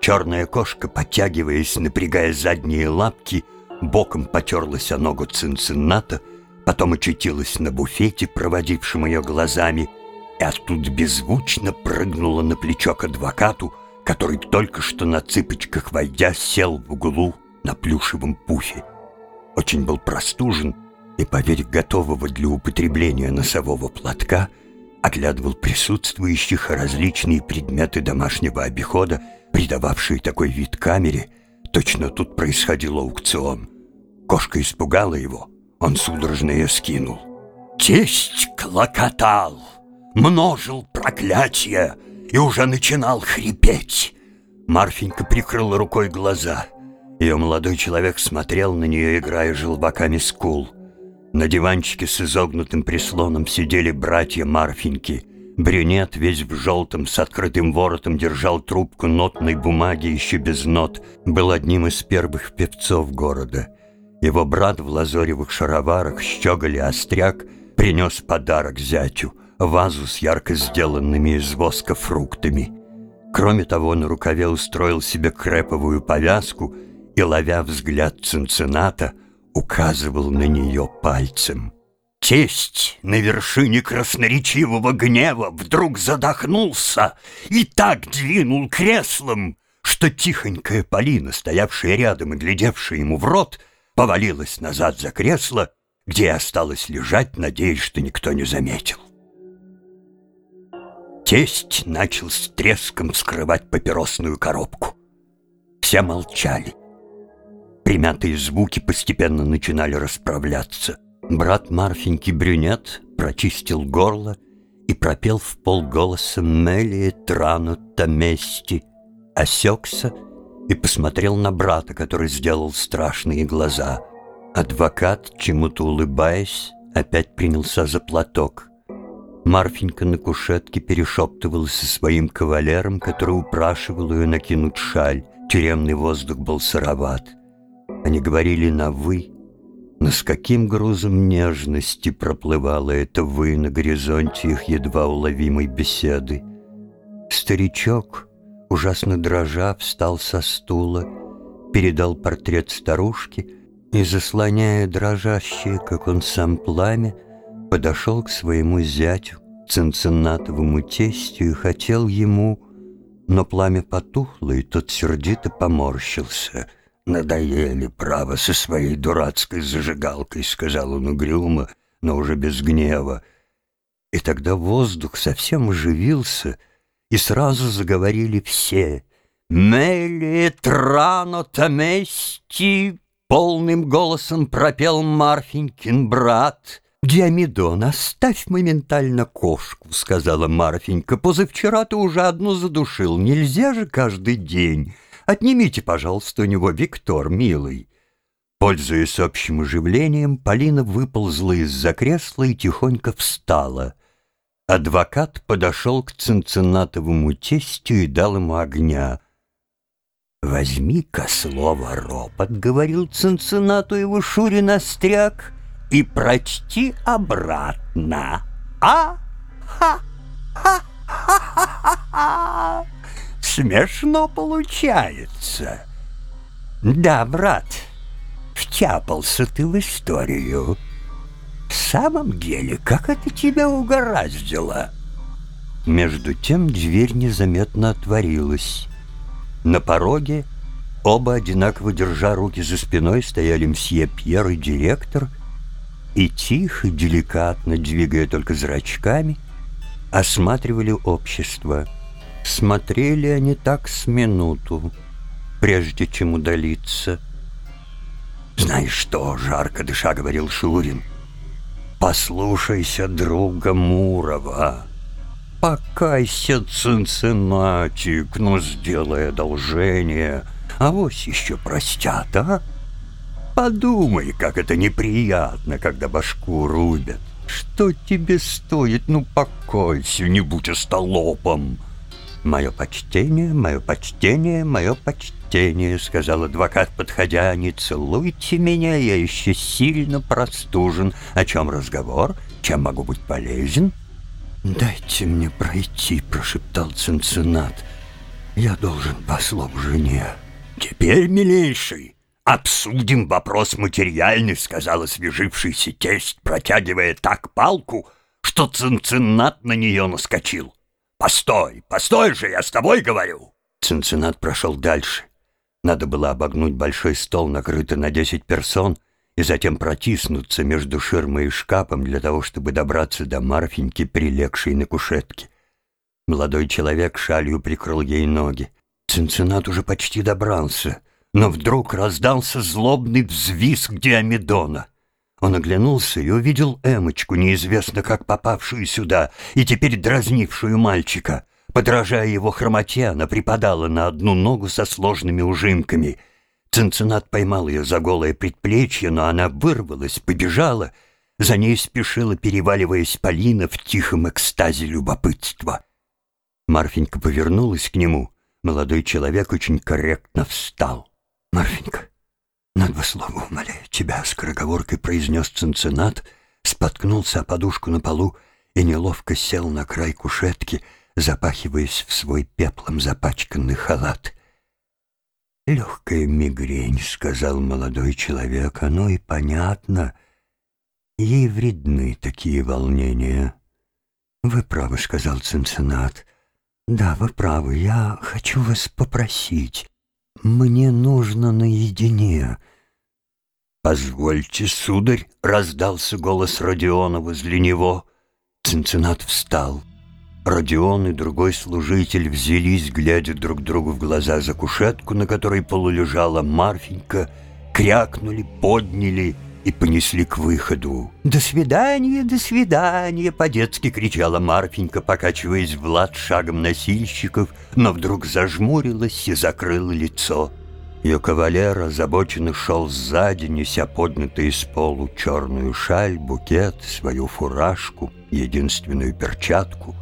Черная кошка, подтягиваясь, напрягая задние лапки, боком потерлась о ногу Цинцинната, потом очутилась на буфете, проводившем ее глазами, и оттуда беззвучно прыгнула на плечо к адвокату, который только что на цыпочках войдя сел в углу на плюшевом пуфе. Очень был простужен и, поверь готового для употребления носового платка, оглядывал присутствующих различные предметы домашнего обихода, придававшие такой вид камере, точно тут происходил аукцион. Кошка испугала его, он судорожно ее скинул. Тесть клокотал, множил проклятия и уже начинал хрипеть. Марфенька прикрыла рукой глаза. Ее молодой человек смотрел на нее, играя желваками скул. На диванчике с изогнутым прислоном сидели братья Марфеньки. Брюнет, весь в желтом, с открытым воротом, держал трубку нотной бумаги еще без нот. Был одним из первых певцов города. Его брат в лазоревых шароварах, щеголи остряк, принес подарок зятю — вазу с ярко сделанными из воска фруктами. Кроме того, на рукаве устроил себе креповую повязку и, ловя взгляд Цинцината, — указывал на нее пальцем. Тесть на вершине красноречивого гнева вдруг задохнулся и так двинул креслом, что тихонькая Полина, стоявшая рядом и глядевшая ему в рот, повалилась назад за кресло, где осталось лежать, надеясь, что никто не заметил. Тесть начал с треском вскрывать папиросную коробку. Все молчали. Примятые звуки постепенно начинали расправляться. Брат Марфеньки брюнет прочистил горло и пропел в полголоса «Мелии трану тамести». Осекся и посмотрел на брата, который сделал страшные глаза. Адвокат, чему-то улыбаясь, опять принялся за платок. Марфенька на кушетке перешептывалась со своим кавалером, который упрашивал ее накинуть шаль. Тюремный воздух был сыроват. Они говорили на «вы», но с каким грузом нежности проплывало это «вы» на горизонте их едва уловимой беседы. Старичок, ужасно дрожа, встал со стула, передал портрет старушки и, заслоняя дрожащее, как он сам пламя, подошел к своему зятю, цинциннатовому тестю, и хотел ему, но пламя потухло, и тот сердито поморщился — «Надоели, право, со своей дурацкой зажигалкой», — сказал он угрюмо, но уже без гнева. И тогда воздух совсем оживился, и сразу заговорили все. «Мели трано тамести!» — полным голосом пропел Марфенькин брат. «Диамидон, оставь моментально кошку», — сказала Марфенька. «Позавчера ты уже одну задушил, нельзя же каждый день». Отнимите, пожалуйста, у него Виктор, милый». Пользуясь общим оживлением, Полина выползла из-за кресла и тихонько встала. Адвокат подошел к Цинциннатовому тестю и дал ему огня. «Возьми-ка слово ропот», — говорил Цинциннату его Шурин Остряк, «и прочти обратно. А? Ха-ха-ха-ха-ха!» Смешно получается. Да, брат, втяпался ты в историю. В самом деле, как это тебя угораздило? Между тем дверь незаметно отворилась. На пороге, оба одинаково держа руки за спиной, стояли мсье Пьер и директор, и тихо, деликатно, двигая только зрачками, осматривали общество — Смотрели они так с минуту, прежде чем удалиться. «Знаешь что?» — жарко дыша говорил Шурин. «Послушайся друга Мурова. Покайся, Цинциннатик, но сделай одолжение. А вось еще простят, а? Подумай, как это неприятно, когда башку рубят. Что тебе стоит? Ну, покойся, не будь остолопом!» «Мое почтение, мое почтение, мое почтение», — сказал адвокат, подходя. «Не целуйте меня, я еще сильно простужен. О чем разговор? Чем могу быть полезен?» «Дайте мне пройти», — прошептал Цинциннат. Я должен послом жене. Теперь, милейший, обсудим вопрос материальный, сказал освежившийся тесть, протягивая так палку, что Цинциннат на нее наскочил. «Постой, постой же, я с тобой говорю!» Цинциннат прошел дальше. Надо было обогнуть большой стол, накрытый на десять персон, и затем протиснуться между ширмой и шкафом для того, чтобы добраться до Марфеньки, прилегшей на кушетке. Молодой человек шалью прикрыл ей ноги. Цинциннат уже почти добрался, но вдруг раздался злобный взвизг Диамедона. Он оглянулся и увидел Эмочку, неизвестно как попавшую сюда, и теперь дразнившую мальчика. Подражая его хромоте, она припадала на одну ногу со сложными ужимками. Цинциннат поймал ее за голое предплечье, но она вырвалась, побежала. За ней спешила, переваливаясь Полина в тихом экстазе любопытства. Марфенька повернулась к нему. Молодой человек очень корректно встал. «Марфенька, на два слова умоляю тебя», — скороговоркой произнес Цинциннат, споткнулся о подушку на полу и неловко сел на край кушетки, запахиваясь в свой пеплом запачканный халат. «Легкая мигрень», — сказал молодой человек, — «оно и понятно. Ей вредны такие волнения». «Вы правы», — сказал Цинциннат. «Да, вы правы. Я хочу вас попросить. Мне нужно наедине». «Позвольте, сударь», — раздался голос Родиона возле него. Цинциннат встал. Родион и другой служитель взялись, глядя друг другу в глаза за кушетку, на которой полулежала Марфенька, крякнули, подняли — и понесли к выходу. «До свидания, до свидания!» — по-детски кричала Марфенька, покачиваясь в лад шагом носильщиков, но вдруг зажмурилась и закрыла лицо. Ее кавалер озабоченно шел сзади, неся поднятый из полу черную шаль, букет, свою фуражку, единственную перчатку.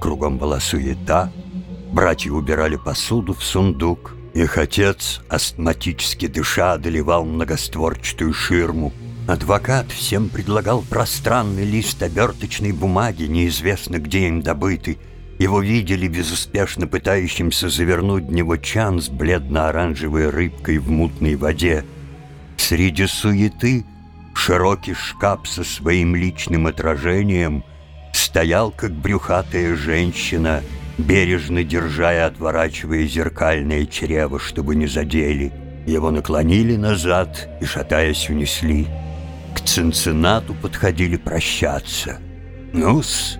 Кругом была суета, братья убирали посуду в сундук — их отец, астматически дыша, одолевал многостворчатую ширму. Адвокат всем предлагал пространный лист оберточной бумаги, неизвестно где им добытый. Его видели безуспешно пытающимся завернуть в него чан с бледно-оранжевой рыбкой в мутной воде. Среди суеты широкий шкаф со своим личным отражением стоял, как брюхатая женщина — бережно держа и отворачивая зеркальное чрево, чтобы не задели. Его наклонили назад и, шатаясь, унесли. К Цинциннату подходили прощаться. «Ну-с,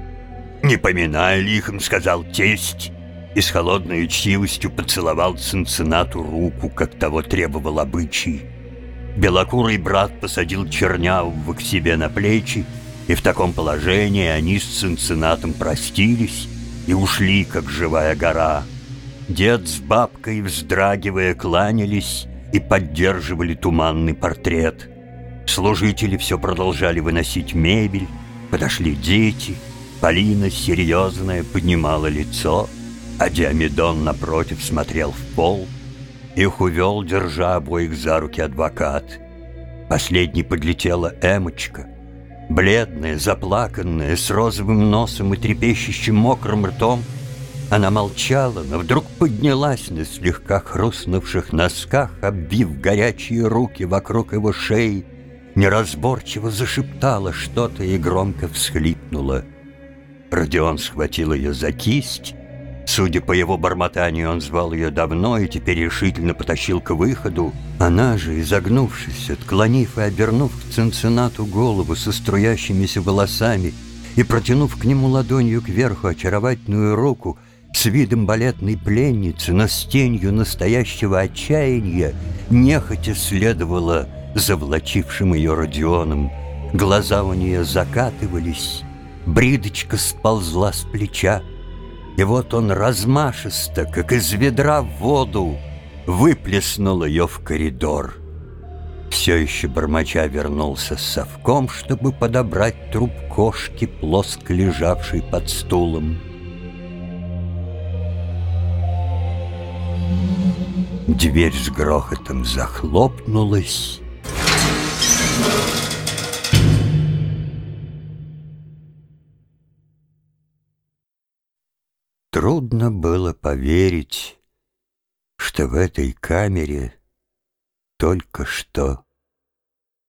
не поминая лихом», — сказал тесть, и с холодной учтивостью поцеловал Цинциннату руку, как того требовал обычай. Белокурый брат посадил Чернявого к себе на плечи, и в таком положении они с Цинциннатом простились, и ушли, как живая гора. Дед с бабкой, вздрагивая, кланялись и поддерживали туманный портрет. Служители все продолжали выносить мебель, подошли дети, Полина, серьезная, поднимала лицо, а Диамедон напротив смотрел в пол. Их увел, держа обоих за руки адвокат. Последней подлетела Эмочка, Бледная, заплаканная, с розовым носом и трепещущим мокрым ртом, она молчала, но вдруг поднялась на слегка хрустнувших носках, обвив горячие руки вокруг его шеи, неразборчиво зашептала что-то и громко всхлипнула. Родион схватил ее за кисть. Судя по его бормотанию, он звал ее давно и теперь решительно потащил к выходу. Она же, изогнувшись, отклонив и обернув к Цинциннату голову со струящимися волосами и протянув к нему ладонью кверху очаровательную руку, с видом балетной пленницы, но с тенью настоящего отчаяния, нехотя следовала завлачившим ее Родионом. Глаза у нее закатывались, бридочка сползла с плеча, и вот он размашисто, как из ведра в воду, выплеснул ее в коридор. Все еще бормоча вернулся с совком, чтобы подобрать труп кошки, плоско лежавшей под стулом. Дверь с грохотом захлопнулась, Трудно было поверить, что в этой камере только что